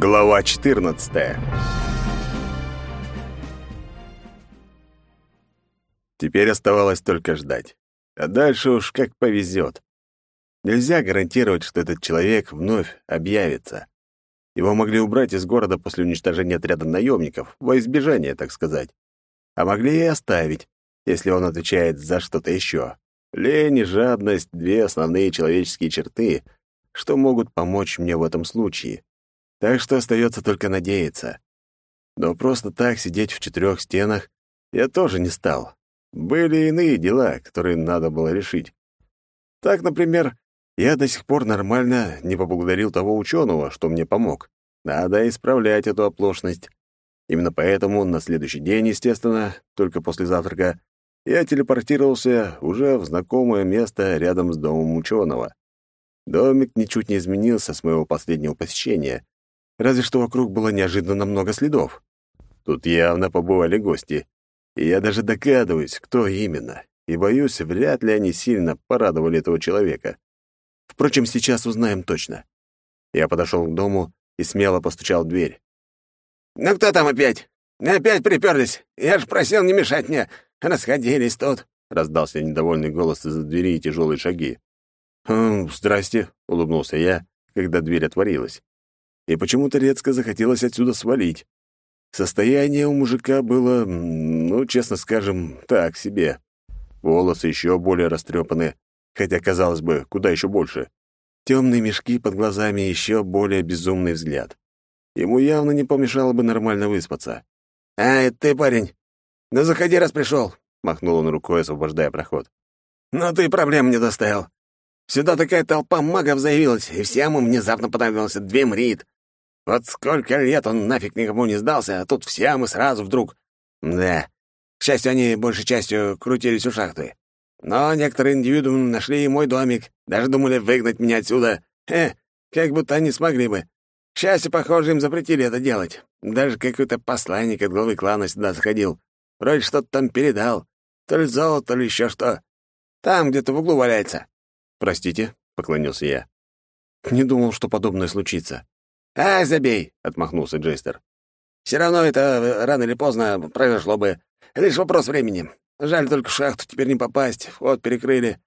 Глава 14. Теперь оставалось только ждать. А дальше уж как повезет. Нельзя гарантировать, что этот человек вновь объявится. Его могли убрать из города после уничтожения отряда наемников, во избежание, так сказать. А могли и оставить, если он отвечает за что-то еще. Лень и жадность — две основные человеческие черты, что могут помочь мне в этом случае. Так что остается только надеяться. Но просто так сидеть в четырех стенах я тоже не стал. Были иные дела, которые надо было решить. Так, например, я до сих пор нормально не поблагодарил того ученого, что мне помог. Надо исправлять эту оплошность. Именно поэтому на следующий день, естественно, только после завтрака, я телепортировался уже в знакомое место рядом с домом ученого. Домик ничуть не изменился с моего последнего посещения, разве что вокруг было неожиданно много следов. Тут явно побывали гости, и я даже догадываюсь, кто именно, и боюсь, вряд ли они сильно порадовали этого человека. Впрочем, сейчас узнаем точно. Я подошел к дому и смело постучал в дверь. «Ну кто там опять? Опять приперлись? Я ж просил не мешать мне. Расходились тут», — раздался недовольный голос из-за двери и тяжелые шаги. «Хм, здрасте», — улыбнулся я, когда дверь отворилась и почему-то резко захотелось отсюда свалить. Состояние у мужика было, ну, честно скажем, так себе. Волосы еще более растрепаны, хотя, казалось бы, куда еще больше. Темные мешки под глазами и еще более безумный взгляд. Ему явно не помешало бы нормально выспаться. «Ай, ты, парень! Ну, заходи, раз пришел!» — махнул он рукой, освобождая проход. «Ну, ты проблем не доставил. Сюда такая толпа магов заявилась, и всем им внезапно понадобился Двемрит. Вот сколько лет он нафиг никому не сдался, а тут все мы сразу вдруг... Да. К счастью, они большей частью крутились у шахты. Но некоторые индивидуумы нашли мой домик, даже думали выгнать меня отсюда. Э, как будто они смогли бы. К счастью, похоже, им запретили это делать. Даже какой-то посланник от главы клана сюда заходил. Вроде что-то там передал. То ли золото, то ли еще что. Там где-то в углу валяется. «Простите», — поклонился я. «Не думал, что подобное случится. «Ай, забей!» — отмахнулся Джейстер. «Все равно это э, рано или поздно произошло бы. Лишь вопрос времени. Жаль только в шахту теперь не попасть, вход перекрыли.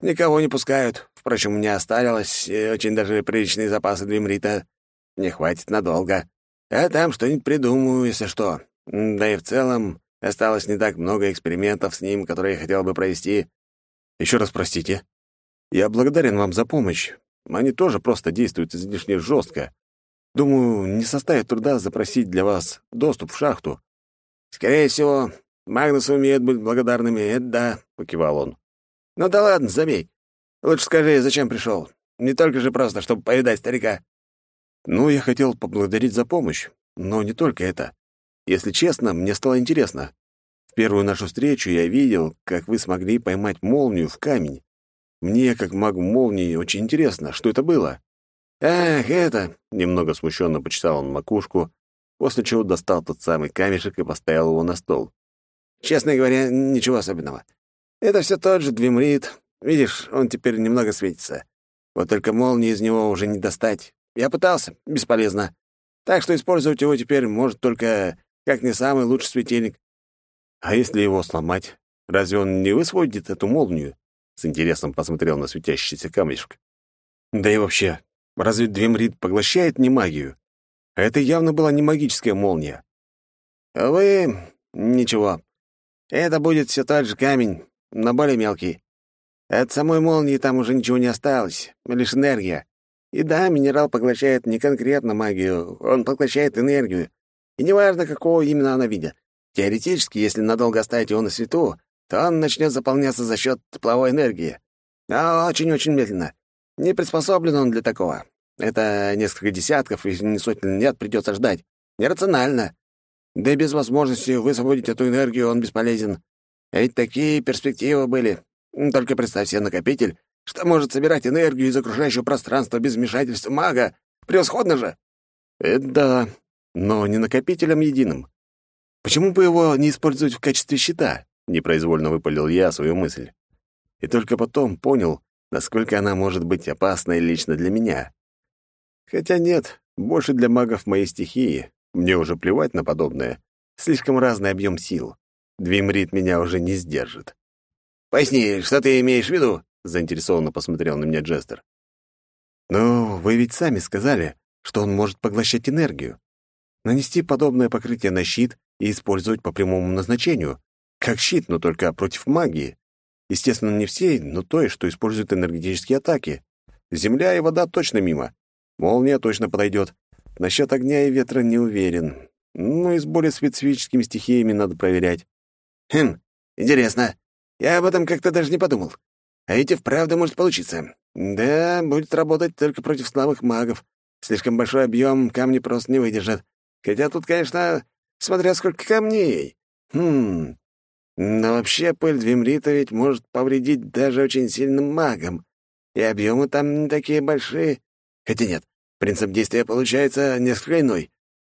Никого не пускают. Впрочем, у меня осталось э, очень даже приличные запасы Двимрита. Не хватит надолго. А там что-нибудь придумаю, если что. Да и в целом осталось не так много экспериментов с ним, которые я хотел бы провести. Еще раз простите. Я благодарен вам за помощь. Они тоже просто действуют излишне жестко. Думаю, не составит труда запросить для вас доступ в шахту». «Скорее всего, Магнусы умеют быть благодарными, это да», — покивал он. «Ну да ладно, забей. Лучше скажи, зачем пришел. Не только же просто, чтобы повидать старика». «Ну, я хотел поблагодарить за помощь, но не только это. Если честно, мне стало интересно. В первую нашу встречу я видел, как вы смогли поймать молнию в камень. Мне, как магу молнии, очень интересно, что это было. «Ах, это...» — немного смущенно почесал он макушку, после чего достал тот самый камешек и поставил его на стол. «Честно говоря, ничего особенного. Это все тот же Двимрит. Видишь, он теперь немного светится. Вот только молнии из него уже не достать. Я пытался, бесполезно. Так что использовать его теперь может только как не самый лучший светильник». «А если его сломать? Разве он не высвободит эту молнию?» С интересом посмотрел на светящийся камешек. «Да и вообще, Разве Двемрит поглощает не магию? А это явно была не магическая молния. Вы ничего. Это будет все тот же камень, но более мелкий. От самой молнии там уже ничего не осталось, лишь энергия. И да, минерал поглощает не конкретно магию, он поглощает энергию. И неважно, какого именно она вида. Теоретически, если надолго оставить его на свету, то он начнет заполняться за счет тепловой энергии. Но очень-очень медленно. Не приспособлен он для такого. Это несколько десятков, если не сотен лет придется ждать. Нерационально. Да и без возможности высвободить эту энергию он бесполезен. Ведь такие перспективы были. Только представь себе накопитель, что может собирать энергию из окружающего пространства без вмешательства мага. Превосходно же! Это да, но не накопителем единым. Почему бы его не использовать в качестве щита? Непроизвольно выпалил я свою мысль. И только потом понял, насколько она может быть опасной лично для меня. Хотя нет, больше для магов моей стихии. Мне уже плевать на подобное. Слишком разный объем сил. Двимрит меня уже не сдержит. «Поясни, что ты имеешь в виду?» — заинтересованно посмотрел на меня Джестер. «Ну, вы ведь сами сказали, что он может поглощать энергию. Нанести подобное покрытие на щит и использовать по прямому назначению. Как щит, но только против магии. Естественно, не всей, но той, что использует энергетические атаки. Земля и вода точно мимо. Молния точно подойдет. Насчет огня и ветра не уверен. Ну и с более специфическими стихиями надо проверять. Хм, интересно. Я об этом как-то даже не подумал. А ведь и вправду может получиться. Да, будет работать только против слабых магов. Слишком большой объем камни просто не выдержат. Хотя тут, конечно, смотря сколько камней. Хм. Но вообще пыль Двимрита ведь может повредить даже очень сильным магам. И объемы там не такие большие. Хотя нет, принцип действия получается несколько иной.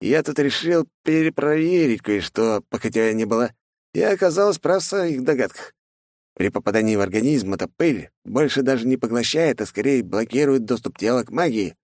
Я тут решил перепроверить кое-что, пока тебя не было. Я оказалось прав в своих догадках. При попадании в организм эта пыль больше даже не поглощает, а скорее блокирует доступ тела к магии.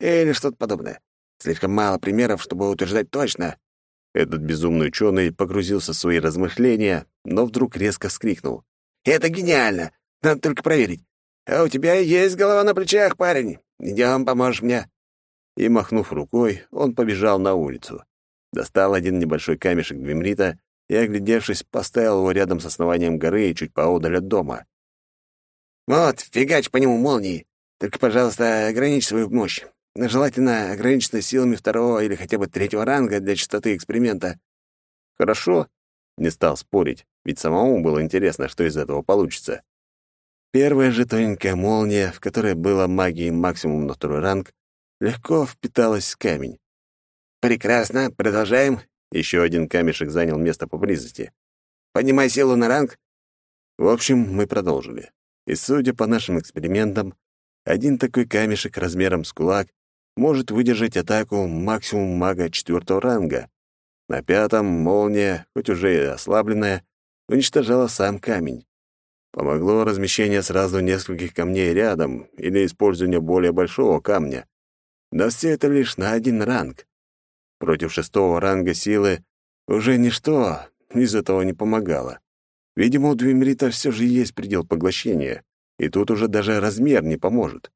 Или что-то подобное. Слишком мало примеров, чтобы утверждать точно. Этот безумный ученый погрузился в свои размышления, но вдруг резко вскрикнул. «Это гениально! Надо только проверить. А у тебя есть голова на плечах, парень. Идем, поможешь мне». И, махнув рукой, он побежал на улицу. Достал один небольшой камешек Двимрита и, оглядевшись, поставил его рядом с основанием горы и чуть поодаль от дома. «Вот, фигач по нему молнии. Только, пожалуйста, ограничь свою мощь. Желательно ограничиться силами второго или хотя бы третьего ранга для частоты эксперимента». «Хорошо», — не стал спорить, ведь самому было интересно, что из этого получится. Первая же тоненькая молния, в которой было магии максимум на второй ранг, легко впиталась в камень. «Прекрасно, продолжаем». Еще один камешек занял место поблизости. «Поднимай силу на ранг». В общем, мы продолжили. И судя по нашим экспериментам, один такой камешек размером с кулак может выдержать атаку максимум мага четвертого ранга. На пятом молния, хоть уже и ослабленная, уничтожала сам камень. Помогло размещение сразу нескольких камней рядом или использование более большого камня. Но все это лишь на один ранг. Против шестого ранга силы уже ничто из этого не помогало. Видимо, у Двимрита все же есть предел поглощения, и тут уже даже размер не поможет.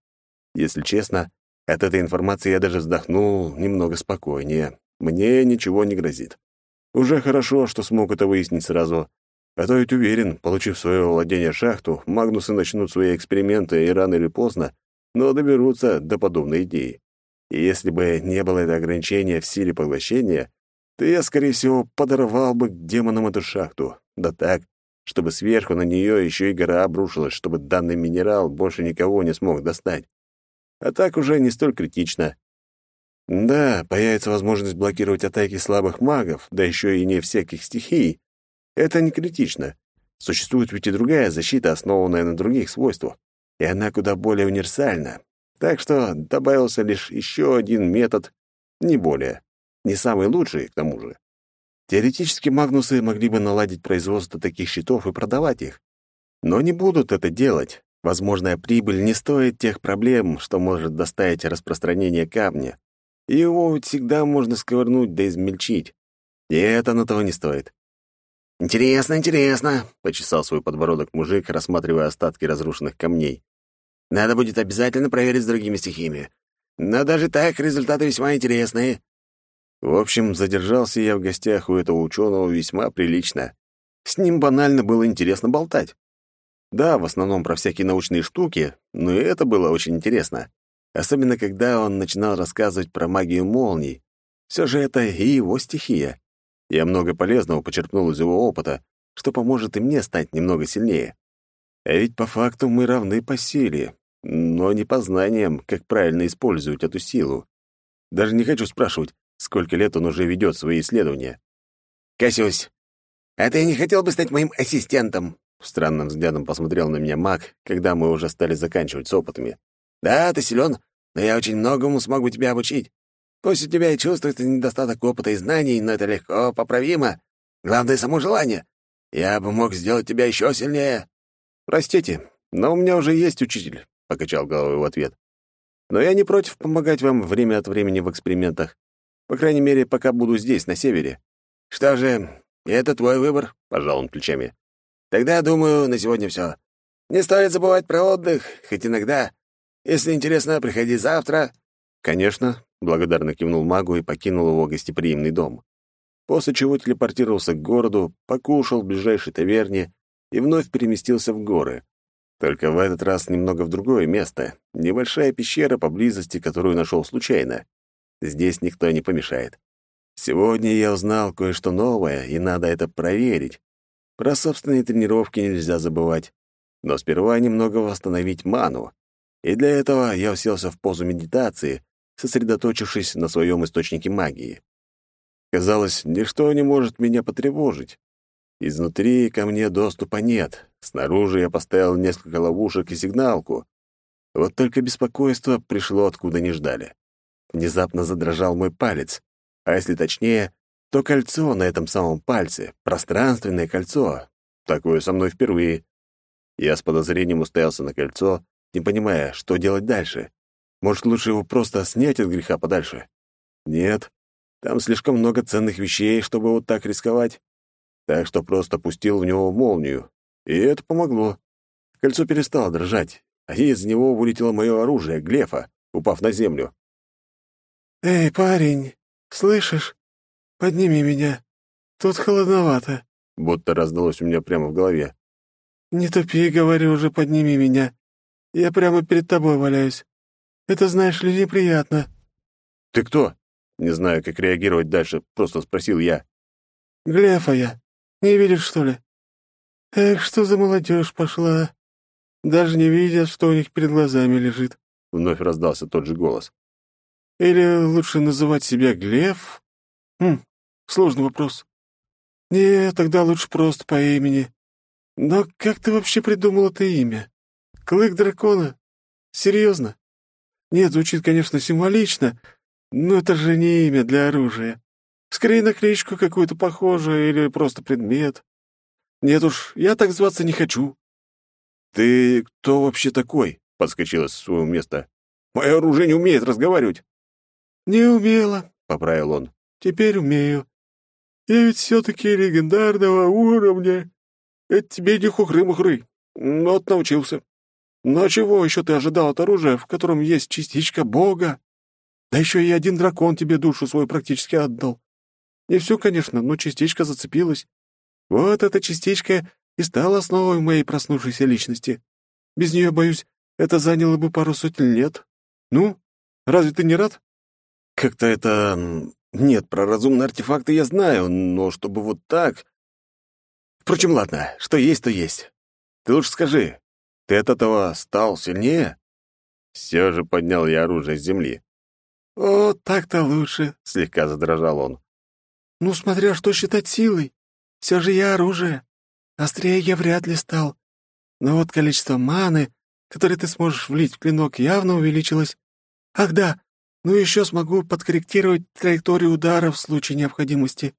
Если честно, от этой информации я даже вздохнул немного спокойнее. Мне ничего не грозит. Уже хорошо, что смог это выяснить сразу. А то ведь уверен, получив свое владение шахту, Магнусы начнут свои эксперименты и рано или поздно, но доберутся до подобной идеи. И если бы не было это ограничения в силе поглощения, то я, скорее всего, подорвал бы к демонам эту шахту. Да так, чтобы сверху на нее еще и гора обрушилась, чтобы данный минерал больше никого не смог достать. А так уже не столь критично. Да, появится возможность блокировать атаки слабых магов, да еще и не всяких стихий. Это не критично. Существует ведь и другая защита, основанная на других свойствах, и она куда более универсальна. Так что добавился лишь еще один метод, не более. Не самый лучший, к тому же. Теоретически магнусы могли бы наладить производство таких щитов и продавать их. Но не будут это делать. Возможная прибыль не стоит тех проблем, что может доставить распространение камня. Его всегда можно сковырнуть да измельчить. И это на того не стоит. «Интересно, интересно», — почесал свой подбородок мужик, рассматривая остатки разрушенных камней. Надо будет обязательно проверить с другими стихиями. Но даже так результаты весьма интересные. В общем, задержался я в гостях у этого ученого весьма прилично. С ним банально было интересно болтать. Да, в основном про всякие научные штуки, но и это было очень интересно. Особенно, когда он начинал рассказывать про магию молний. Все же это и его стихия. Я много полезного почерпнул из его опыта, что поможет и мне стать немного сильнее. А ведь по факту мы равны по силе, но не по знаниям, как правильно использовать эту силу. Даже не хочу спрашивать, сколько лет он уже ведет свои исследования. «Косюсь, а ты не хотел бы стать моим ассистентом?» Странным взглядом посмотрел на меня маг, когда мы уже стали заканчивать с опытами. «Да, ты силен, но я очень многому смогу тебя обучить. Пусть у тебя и чувствуется недостаток опыта и знаний, но это легко поправимо. Главное — само желание. Я бы мог сделать тебя еще сильнее». «Простите, но у меня уже есть учитель покачал головой в ответ. Но я не против помогать вам время от времени в экспериментах. По крайней мере, пока буду здесь, на севере». «Что же, это твой выбор», — пожал он плечами. «Тогда, думаю, на сегодня все. Не стоит забывать про отдых, хоть иногда. Если интересно, приходи завтра». «Конечно», — благодарно кивнул магу и покинул его гостеприимный дом. После чего телепортировался к городу, покушал в ближайшей таверне и вновь переместился в горы. Только в этот раз немного в другое место. Небольшая пещера поблизости, которую нашел случайно. Здесь никто не помешает. Сегодня я узнал кое-что новое, и надо это проверить. Про собственные тренировки нельзя забывать. Но сперва немного восстановить ману. И для этого я уселся в позу медитации, сосредоточившись на своем источнике магии. Казалось, ничто не может меня потревожить. Изнутри ко мне доступа нет. Снаружи я поставил несколько ловушек и сигналку. Вот только беспокойство пришло откуда не ждали. Внезапно задрожал мой палец. А если точнее, то кольцо на этом самом пальце, пространственное кольцо. Такое со мной впервые. Я с подозрением уставился на кольцо, не понимая, что делать дальше. Может, лучше его просто снять от греха подальше? Нет, там слишком много ценных вещей, чтобы вот так рисковать. Так что просто пустил в него молнию. И это помогло. Кольцо перестало дрожать, а из него вылетело мое оружие, глефа, упав на землю. «Эй, парень, слышишь? Подними меня. Тут холодновато», — будто раздалось у меня прямо в голове. «Не тупи, говорю уже, подними меня. Я прямо перед тобой валяюсь. Это, знаешь ли, неприятно». «Ты кто?» Не знаю, как реагировать дальше, просто спросил я. «Глефа я. Не видишь, что ли? Эх, что за молодежь пошла. Даже не видят, что у них перед глазами лежит». Вновь раздался тот же голос. «Или лучше называть себя Глеф? Хм, сложный вопрос. Не, тогда лучше просто по имени. Но как ты вообще придумал это имя? Клык дракона? Серьезно? Нет, звучит, конечно, символично, но это же не имя для оружия. Скорее на кличку какую-то похожую или просто предмет. Нет уж, я так зваться не хочу. «Ты кто вообще такой?» — подскочила с своего места. «Мое оружие не умеет разговаривать». «Не умела», — поправил он. «Теперь умею. Я ведь все-таки легендарного уровня. Это тебе не хухры-мухры. Вот научился. Но чего еще ты ожидал от оружия, в котором есть частичка Бога? Да еще и один дракон тебе душу свою практически отдал. Не все, конечно, но частичка зацепилась. Вот эта частичка и стала основой моей проснувшейся личности. Без нее, боюсь, это заняло бы пару сотен лет. Ну, разве ты не рад? Как-то это... Нет, про разумные артефакты я знаю, но чтобы вот так... Впрочем, ладно, что есть, то есть. Ты лучше скажи, ты от этого стал сильнее?» Все же поднял я оружие с земли. «О, так-то лучше», — слегка задрожал он. «Ну, смотря что считать силой. Все же я оружие. Острее я вряд ли стал. Но вот количество маны, которое ты сможешь влить в клинок, явно увеличилось. Ах да, ну еще смогу подкорректировать траекторию удара в случае необходимости.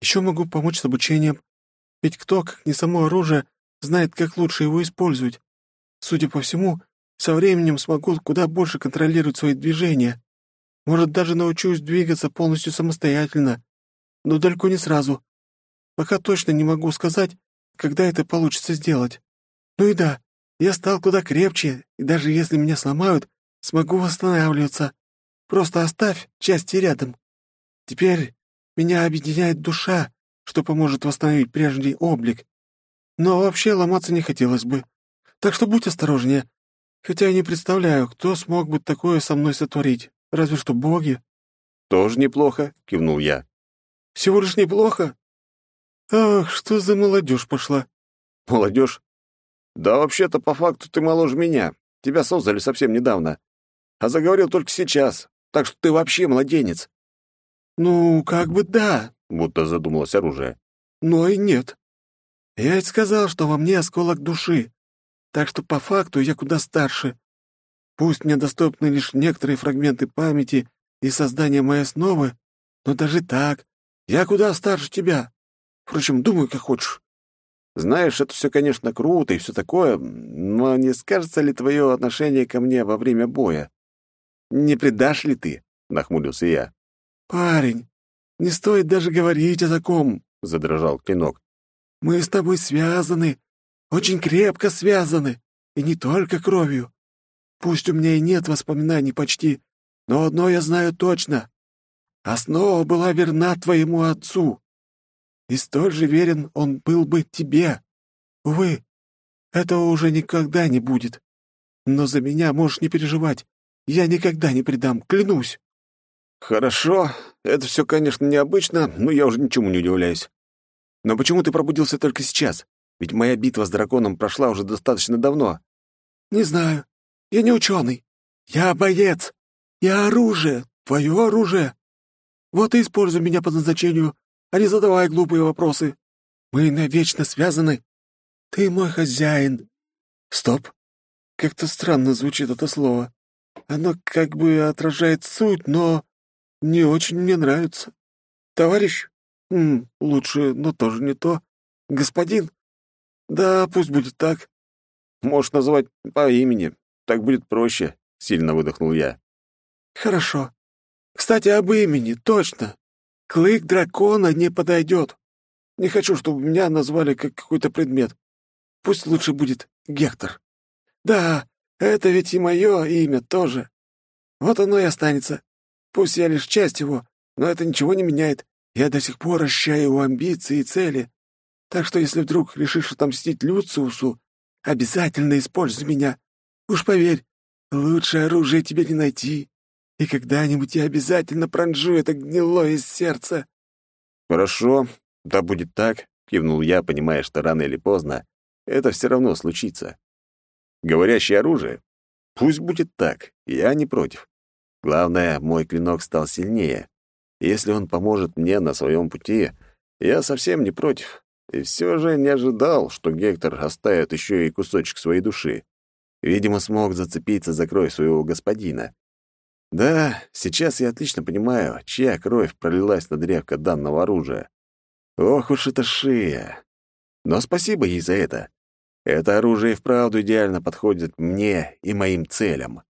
Еще могу помочь с обучением. Ведь кто, как не само оружие, знает, как лучше его использовать. Судя по всему, со временем смогу куда больше контролировать свои движения. Может, даже научусь двигаться полностью самостоятельно. Но далеко не сразу. Пока точно не могу сказать, когда это получится сделать. Ну и да, я стал куда крепче, и даже если меня сломают, смогу восстанавливаться. Просто оставь части рядом. Теперь меня объединяет душа, что поможет восстановить прежний облик. Но вообще ломаться не хотелось бы. Так что будь осторожнее. Хотя я не представляю, кто смог бы такое со мной сотворить. Разве что боги. Тоже неплохо, кивнул я. Всего лишь неплохо? Ах, что за молодежь пошла? Молодежь? Да вообще-то по факту ты моложе меня. Тебя создали совсем недавно. А заговорил только сейчас. Так что ты вообще младенец. Ну, как бы да, будто задумалось оружие. Но и нет. Я ведь сказал, что во мне осколок души. Так что по факту я куда старше. Пусть мне доступны лишь некоторые фрагменты памяти и создание моей основы, но даже так я куда старше тебя. Впрочем, думай, как хочешь. Знаешь, это все, конечно, круто и все такое, но не скажется ли твое отношение ко мне во время боя? Не предашь ли ты?» — нахмурился я. «Парень, не стоит даже говорить о таком», — задрожал клинок. «Мы с тобой связаны, очень крепко связаны, и не только кровью. Пусть у меня и нет воспоминаний почти, но одно я знаю точно. Основа была верна твоему отцу, и столь же верен он был бы тебе. Увы, этого уже никогда не будет. Но за меня можешь не переживать. Я никогда не предам, клянусь. Хорошо, это все, конечно, необычно, но я уже ничему не удивляюсь. Но почему ты пробудился только сейчас? Ведь моя битва с драконом прошла уже достаточно давно. Не знаю. Я не ученый. Я боец. Я оружие. Твое оружие. Вот и используй меня по назначению, а не задавай глупые вопросы. Мы навечно связаны. Ты мой хозяин. Стоп. Как-то странно звучит это слово. Оно как бы отражает суть, но не очень мне нравится. Товарищ? М, лучше, но тоже не то. Господин? Да, пусть будет так. Можешь назвать по имени. Так будет проще, — сильно выдохнул я. Хорошо. Кстати, об имени, точно. Клык дракона не подойдет. Не хочу, чтобы меня назвали как какой-то предмет. Пусть лучше будет Гектор. Да, это ведь и мое имя тоже. Вот оно и останется. Пусть я лишь часть его, но это ничего не меняет. Я до сих пор ощущаю его амбиции и цели. Так что если вдруг решишь отомстить Люциусу, обязательно используй меня. Уж поверь, лучше оружие тебе не найти и когда-нибудь я обязательно пронжу это гнилое из сердца». «Хорошо, да будет так», — кивнул я, понимая, что рано или поздно это все равно случится. Говорящее оружие? Пусть будет так, я не против. Главное, мой клинок стал сильнее. Если он поможет мне на своем пути, я совсем не против. И все же не ожидал, что Гектор оставит еще и кусочек своей души. Видимо, смог зацепиться за кровь своего господина. Да, сейчас я отлично понимаю, чья кровь пролилась на древко данного оружия. Ох уж это шея. Но спасибо ей за это. Это оружие вправду идеально подходит мне и моим целям.